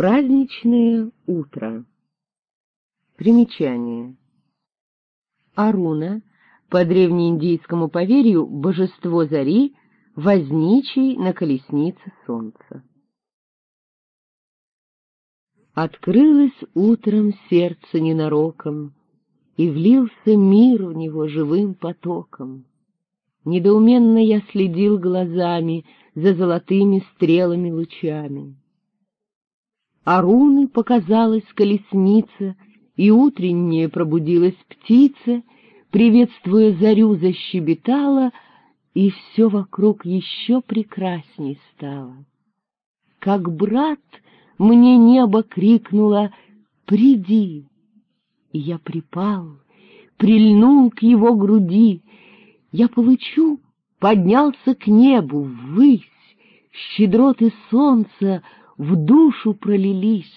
Праздничное утро. Примечание. Аруна, по древнеиндийскому поверью, божество зари, возничий на колеснице солнца. Открылось утром сердце ненароком, и влился мир в него живым потоком. Недоуменно я следил глазами за золотыми стрелами лучами. А руны показалась колесница, и утренняя пробудилась птица, приветствуя зарю, защебетала, и все вокруг еще прекрасней стало. Как брат мне небо крикнуло «Приди!» И я припал, прильнул к его груди, я получу, поднялся к небу, ввысь, щедроты солнца в душу пролились.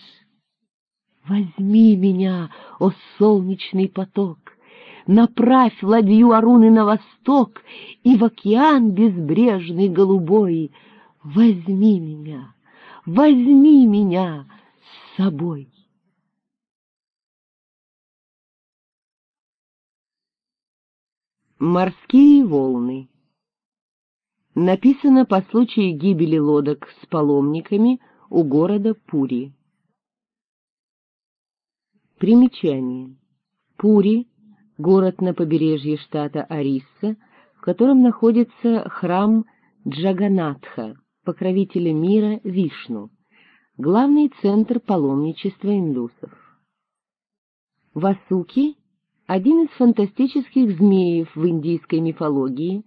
Возьми меня, о солнечный поток, направь ладью Аруны на восток и в океан безбрежный голубой. Возьми меня, возьми меня с собой. Морские волны Написано по случаю гибели лодок с паломниками у города Пури. Примечание. Пури — город на побережье штата Арисса, в котором находится храм Джаганатха, покровителя мира Вишну, главный центр паломничества индусов. Васуки один из фантастических змеев в индийской мифологии,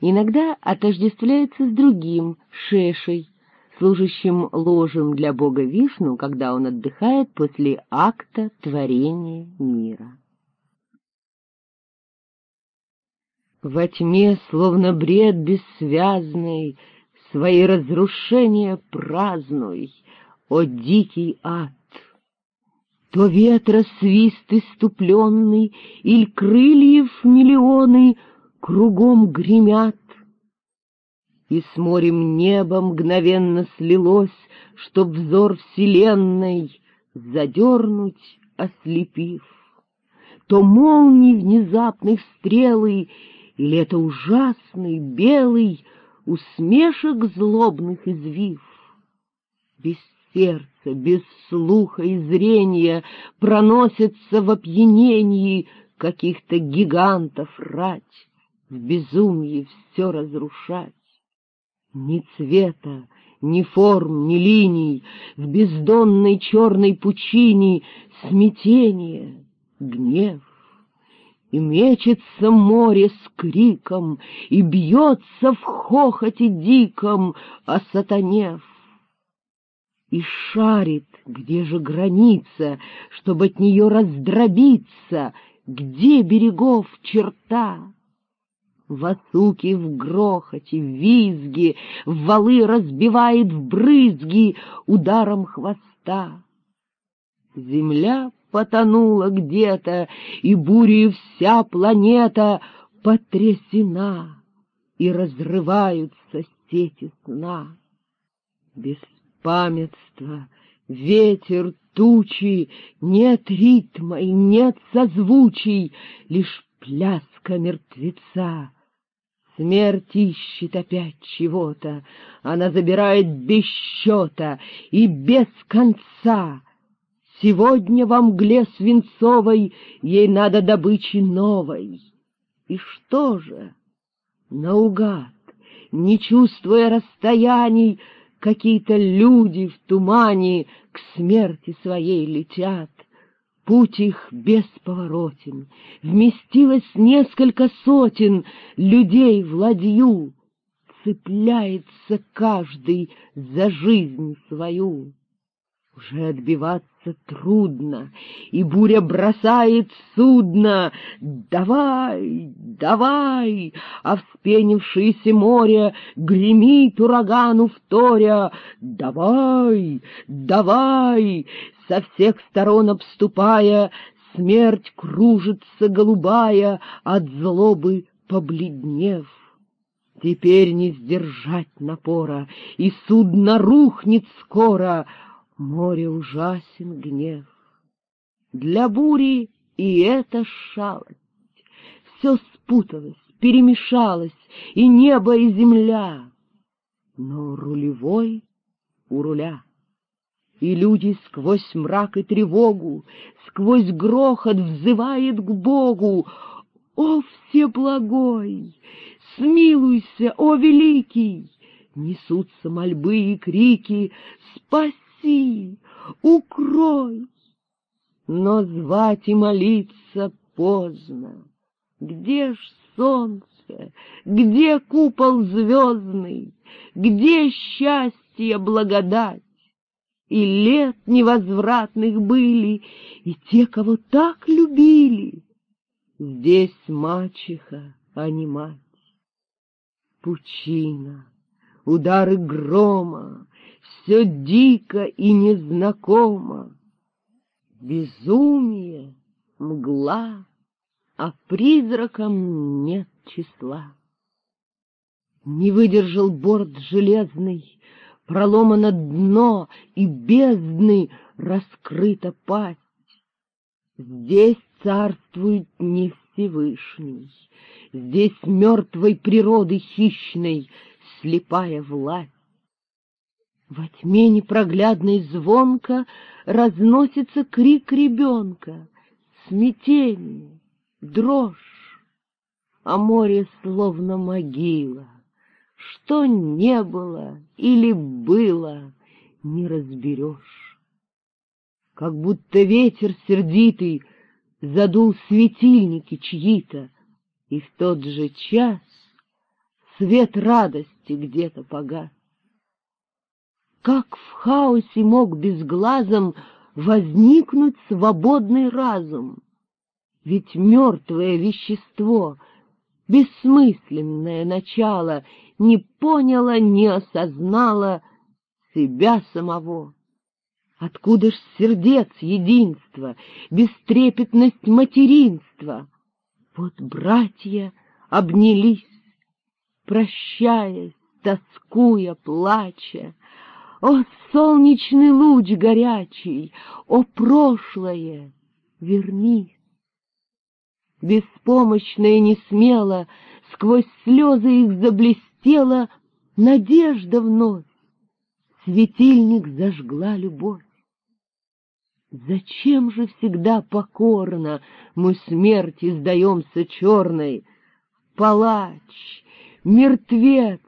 иногда отождествляется с другим, Шешей, служащим ложем для бога Вишну, когда он отдыхает после акта творения мира. Во тьме, словно бред бессвязный, Свои разрушения празднуй, о дикий ад! То ветра свист иступленный, Иль крыльев миллионы Кругом гремят. И с морем небо мгновенно слилось, Чтоб взор вселенной задернуть, ослепив. То молнии внезапных стрелы, Или это ужасный белый Усмешек злобных извив. Без сердца, без слуха и зрения проносится в опьянении каких-то гигантов рать, в безумии все разрушать. Ни цвета, ни форм, ни линий, в бездонной черной пучине смятение, гнев. И мечется море с криком, и бьется в хохоте диком, осатанев и шарит, где же граница, чтобы от нее раздробиться, где берегов черта. Васуки в грохоте, в визге, валы разбивает в брызги ударом хвоста. Земля потонула где-то, и бурей вся планета потрясена, и разрываются сети сна. Без памятства, ветер, тучи, нет ритма и нет созвучий, лишь пляска мертвеца. Смерть ищет опять чего-то, она забирает без счета и без конца. Сегодня во мгле свинцовой ей надо добычи новой. И что же? Наугад, не чувствуя расстояний, Какие-то люди в тумане к смерти своей летят. Путь их бесповоротен, вместилось несколько сотен людей в ладью, цепляется каждый за жизнь свою. Уже отбиваться трудно, и буря бросает судно. Давай, давай, а вспенившееся море гремит урагану вторя. Давай, давай, со всех сторон обступая, смерть кружится голубая, от злобы побледнев. Теперь не сдержать напора, и судно рухнет скоро — Море ужасен гнев. Для бури и эта шалость. Все спуталось, перемешалось, и небо, и земля. Но рулевой у руля. И люди сквозь мрак и тревогу, сквозь грохот взывает к Богу. О, Всеблагой! Смилуйся, о, Великий! Несутся мольбы и крики «Спаси! Укрой!» Но звать и молиться поздно. Где ж солнце? Где купол звездный? Где счастье, благодать? И лет невозвратных были, и те, кого так любили. Здесь мачеха, а не мать. Пучина, удары грома, все дико и незнакомо. Безумие, мгла, а призракам нет числа. Не выдержал борт железный, проломано дно, и бездны раскрыта пасть. Здесь царствует не Всевышний, здесь мертвой природы хищной слепая власть. Во тьме непроглядной звонко разносится крик ребенка, смятение, дрожь, а море словно могила. Что не было или было, не разберешь. Как будто ветер сердитый задул светильники чьи-то, и в тот же час свет радости где-то погас. Как в хаосе мог безглазом возникнуть свободный разум? Ведь мертвое вещество, бессмысленное начало, не поняло, не осознало себя самого. Откуда ж сердец единства, бестрепетность материнства? Вот братья обнялись, прощаясь, тоскуя, плача, о, солнечный луч горячий, о, прошлое, вернись! Беспомощная и несмело, сквозь слезы их заблестела надежда вновь. Светильник зажгла любовь. Зачем же всегда покорно мы смерти сдаемся черной? Палач, мертвец,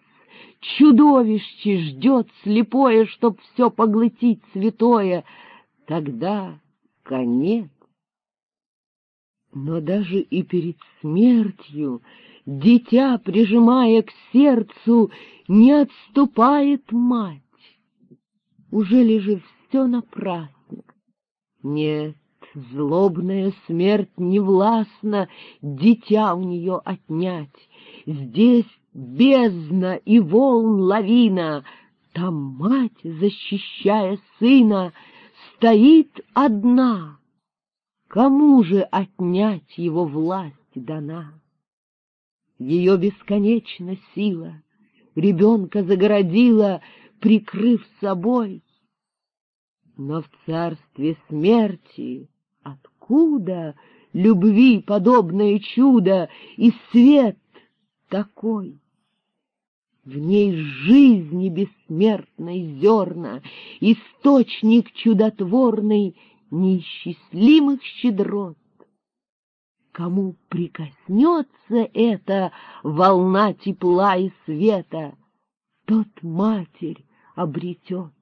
чудовище ждет слепое, чтоб все поглотить святое, тогда конец. Но даже и перед смертью дитя, прижимая к сердцу, не отступает мать. Уже же все напрасно? Нет, злобная смерть не властна дитя у нее отнять. Здесь бездна и волн лавина, там мать, защищая сына, стоит одна. Кому же отнять его власть дана? Ее бесконечна сила, ребенка загородила, прикрыв собой. Но в царстве смерти откуда любви подобное чудо и свет такой? В ней жизни бессмертной зерна, Источник чудотворный неисчислимых щедрот. Кому прикоснется эта волна тепла и света, Тот матерь обретет.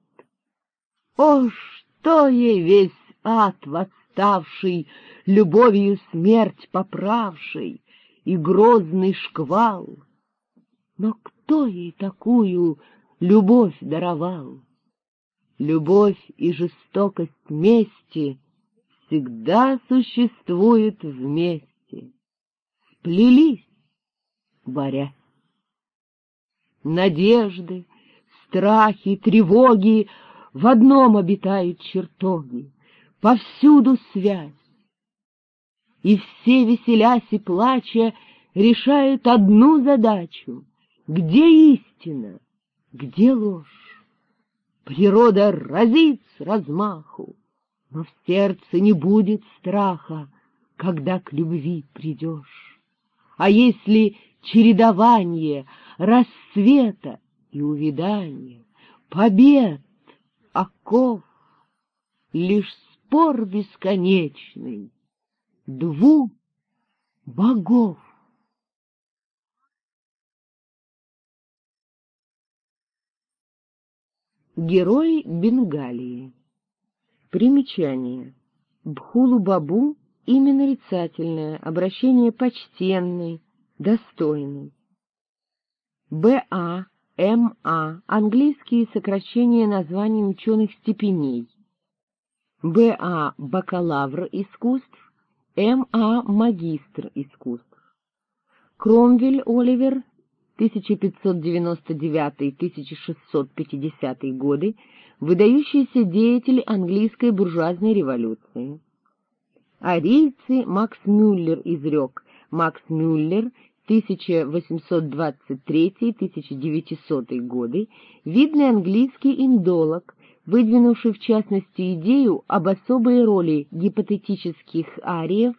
О, что ей весь ад восставший, Любовью смерть поправший, И грозный шквал! Но кто ей такую любовь даровал? Любовь и жестокость мести всегда существуют вместе, сплелись, борясь. Надежды, страхи, тревоги в одном обитают чертоги, повсюду связь. И все, веселясь и плача, решают одну задачу — где истина, где ложь? Природа разит с размаху, но в сердце не будет страха, когда к любви придешь. А если чередование рассвета и увядания, побед, оков, лишь спор бесконечный двух богов. Герой Бенгалии Примечание. Бхулу-бабу — имя нарицательное, обращение почтенный, достойный. Б.А., М.А. — английские сокращения названий ученых степеней. Б.А. — бакалавр искусств, М.А. — магистр искусств. Кромвель Оливер 1599-1650 годы, выдающийся деятель английской буржуазной революции. Арийцы Макс Мюллер изрек, Макс Мюллер 1823-1900 годы, видный английский индолог, выдвинувший в частности идею об особой роли гипотетических ариев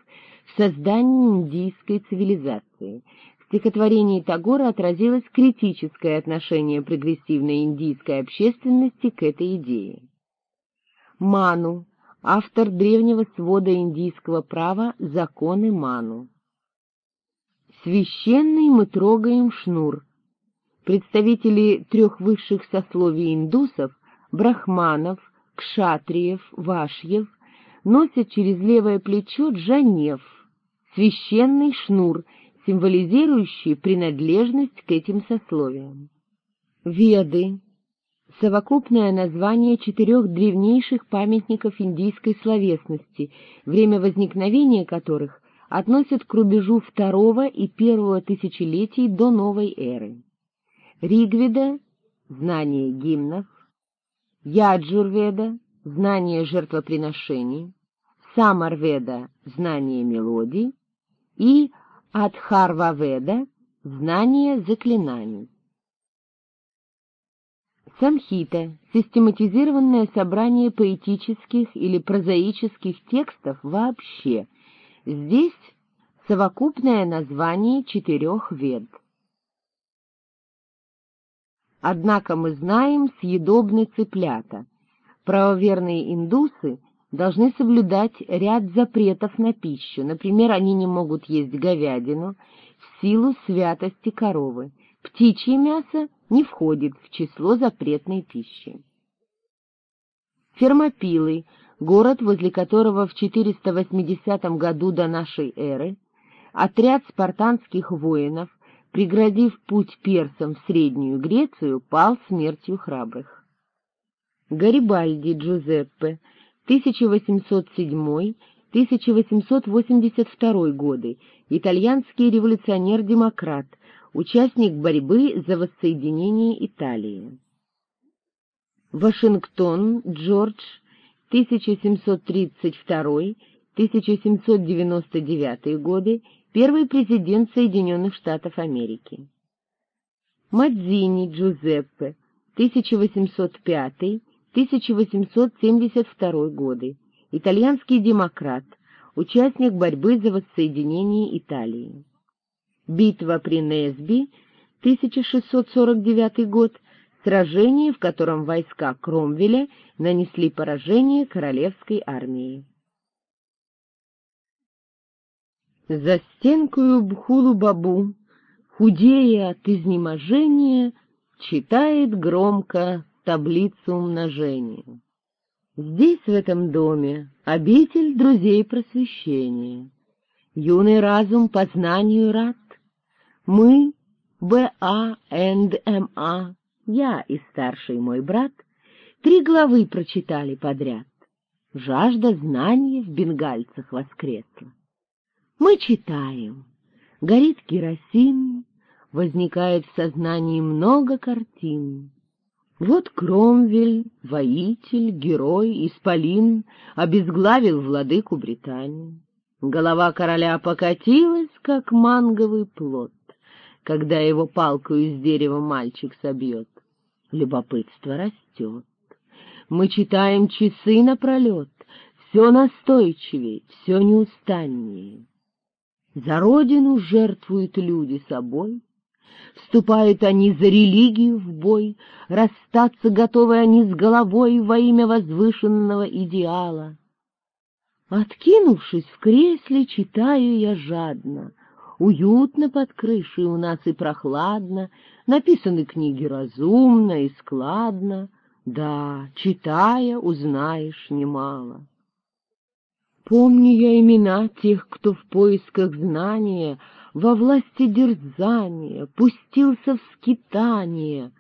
в создании индийской цивилизации — стихотворении Тагора отразилось критическое отношение прогрессивной индийской общественности к этой идее. Ману, автор древнего свода индийского права «Законы Ману». Священный мы трогаем шнур. Представители трех высших сословий индусов, брахманов, кшатриев, вашьев, носят через левое плечо джанев, священный шнур — символизирующие принадлежность к этим сословиям. Веды — совокупное название четырех древнейших памятников индийской словесности, время возникновения которых относят к рубежу второго и первого тысячелетий до новой эры. Ригведа — знание гимнов, Яджурведа — знание жертвоприношений, Самарведа — знание мелодий и Адхарваведа — знание заклинаний. Самхита — систематизированное собрание поэтических или прозаических текстов вообще. Здесь совокупное название четырех вед. Однако мы знаем съедобны цыплята. Правоверные индусы должны соблюдать ряд запретов на пищу. Например, они не могут есть говядину в силу святости коровы. Птичье мясо не входит в число запретной пищи. Фермопилы, город, возле которого в 480 году до нашей эры отряд спартанских воинов, преградив путь персам в Среднюю Грецию, пал смертью храбрых. Гарибальди Джузеппе 1807-1882 годы, итальянский революционер-демократ, участник борьбы за воссоединение Италии. Вашингтон Джордж 1732-1799 годы, первый президент Соединенных Штатов Америки. Мадзини Джузеппе 1805 1872 годы, итальянский демократ, участник борьбы за воссоединение Италии. Битва при Несби, 1649 год, сражение, в котором войска Кромвеля нанесли поражение королевской армии. За стенкою Бхулу-Бабу, худея от изнеможения, читает громко таблицу умножения. Здесь, в этом доме, обитель друзей просвещения. Юный разум познанию рад. Мы, Б.А. энд М.А., я и старший мой брат, три главы прочитали подряд. Жажда знаний в бенгальцах воскресла. Мы читаем. Горит керосин, возникает в сознании много картин. Вот Кромвель, воитель, герой, исполин, обезглавил владыку Британии. Голова короля покатилась, как манговый плод, когда его палку из дерева мальчик собьет. Любопытство растет. Мы читаем часы напролет, все настойчивее, все неустаннее. За родину жертвуют люди собой, Вступают они за религию в бой, Расстаться готовы они с головой Во имя возвышенного идеала. Откинувшись в кресле, читаю я жадно. Уютно под крышей у нас и прохладно, Написаны книги разумно и складно, Да, читая, узнаешь немало. Помню я имена тех, кто в поисках знания Во власти дерзания пустился в скитание.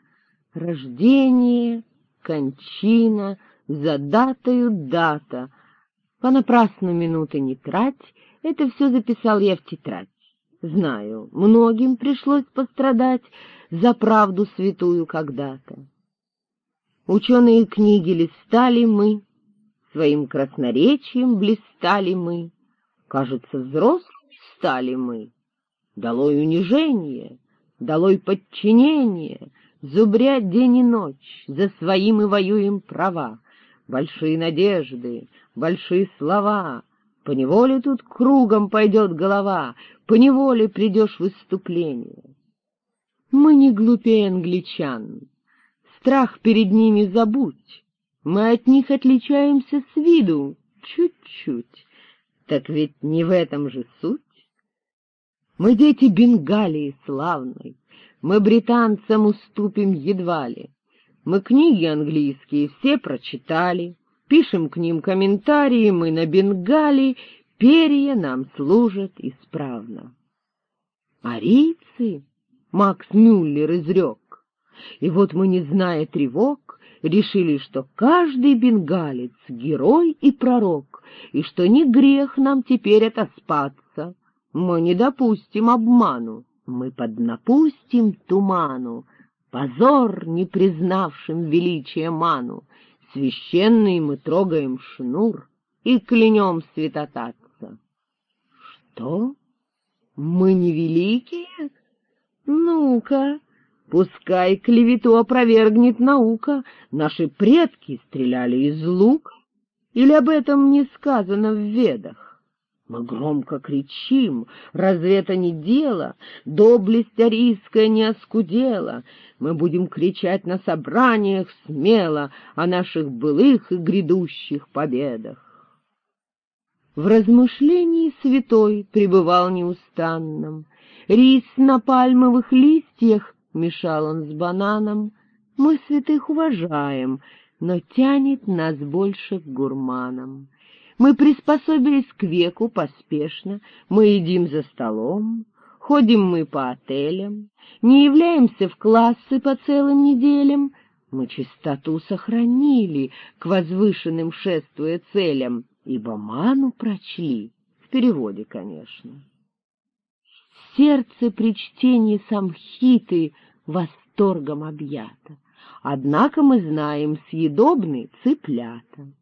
Рождение, кончина, за датою дата. Понапрасну минуты не трать, это все записал я в тетрадь. Знаю, многим пришлось пострадать за правду святую когда-то. Ученые книги листали мы, Своим красноречием блистали мы, Кажется, взрослыми стали мы. Долой унижение, долой подчинение, Зубря день и ночь, за своим и воюем права. Большие надежды, большие слова, Поневоле тут кругом пойдет голова, Поневоле придешь в выступление. Мы не глупее англичан, Страх перед ними забудь, мы от них отличаемся с виду чуть-чуть. Так ведь не в этом же суть. Мы дети Бенгалии славной, мы британцам уступим едва ли. Мы книги английские все прочитали, пишем к ним комментарии, мы на Бенгалии, перья нам служат исправно. Арийцы, Макс Мюллер изрек, и вот мы, не зная тревог, решили, что каждый бенгалец — герой и пророк, и что не грех нам теперь отоспаться. Мы не допустим обману, мы поднапустим туману, позор, не признавшим величия ману. Священный мы трогаем шнур и клянем святотатца. Что? Мы не великие? Ну-ка, Пускай клевету опровергнет наука, наши предки стреляли из лук, или об этом не сказано в ведах. Мы громко кричим, разве это не дело, доблесть арийская не оскудела, мы будем кричать на собраниях смело о наших былых и грядущих победах. В размышлении святой пребывал неустанным, рис на пальмовых листьях Мешал он с бананом. Мы святых уважаем, но тянет нас больше к гурманам. Мы приспособились к веку поспешно, мы едим за столом, ходим мы по отелям, не являемся в классы по целым неделям, мы чистоту сохранили, к возвышенным шествуя целям, ибо ману прочли, в переводе, конечно сердце при чтении самхиты восторгом объято. Однако мы знаем съедобны цыплята.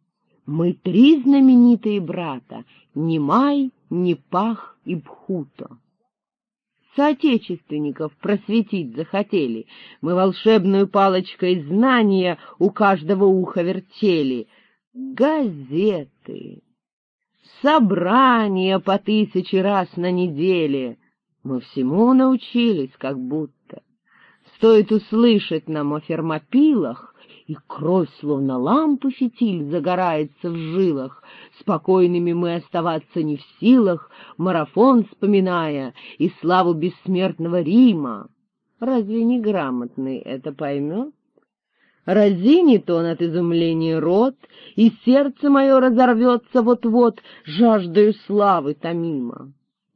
Мы три знаменитые брата — Немай, Непах и Бхуто. Соотечественников просветить захотели, мы волшебную палочкой знания у каждого уха вертели. Газеты, собрания по тысяче раз на неделе — мы всему научились, как будто. Стоит услышать нам о фермопилах, и кровь, словно лампы фитиль, загорается в жилах. Спокойными мы оставаться не в силах, марафон вспоминая и славу бессмертного Рима. Разве неграмотный это поймет? Разинит он от изумления рот, и сердце мое разорвется вот-вот, жаждою славы томимо.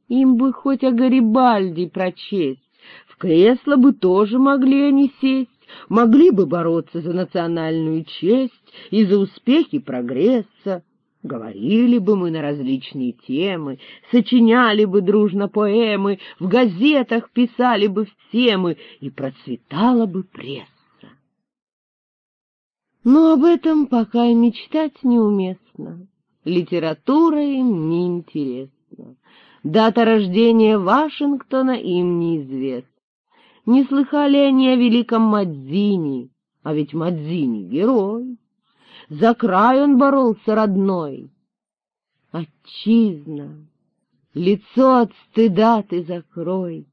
Им бы хоть о Гарибальди прочесть, в кресло бы тоже могли они сесть, могли бы бороться за национальную честь и за успехи прогресса. Говорили бы мы на различные темы, сочиняли бы дружно поэмы, в газетах писали бы все мы, и процветала бы пресса. Но об этом пока и мечтать неуместно. Литература им не интересна. Дата рождения Вашингтона им неизвестна. Не слыхали они о великом Мадзини, а ведь Мадзини — герой. за край он боролся родной. Отчизна, лицо от стыда ты закрой,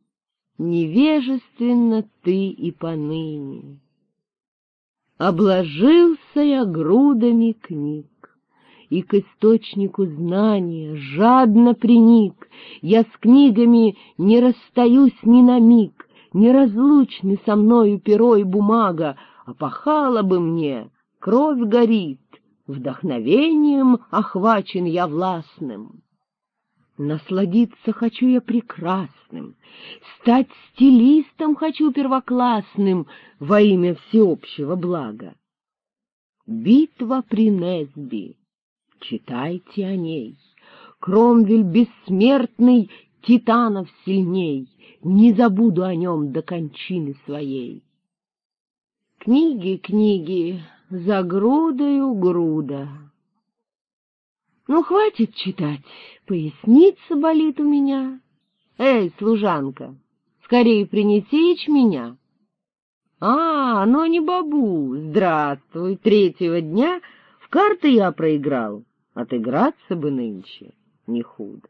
невежественно ты и поныне. Обложился я грудами книг, и к источнику знания жадно приник. Я с книгами не расстаюсь ни на миг, неразлучны со мною перо и бумага, а пахала бы мне, кровь горит, вдохновением охвачен я властным. Насладиться хочу я прекрасным, стать стилистом хочу первоклассным во имя всеобщего блага. Битва при Несби читайте о ней. Кромвель бессмертный, титанов сильней, не забуду о нем до кончины своей. Книги, книги, за грудою груда. Ну, хватит читать, поясница болит у меня. Эй, служанка, скорее принеси ячменя. А, ну не бабу, здравствуй, третьего дня в карты я проиграл. Отыграться бы нынче не худо.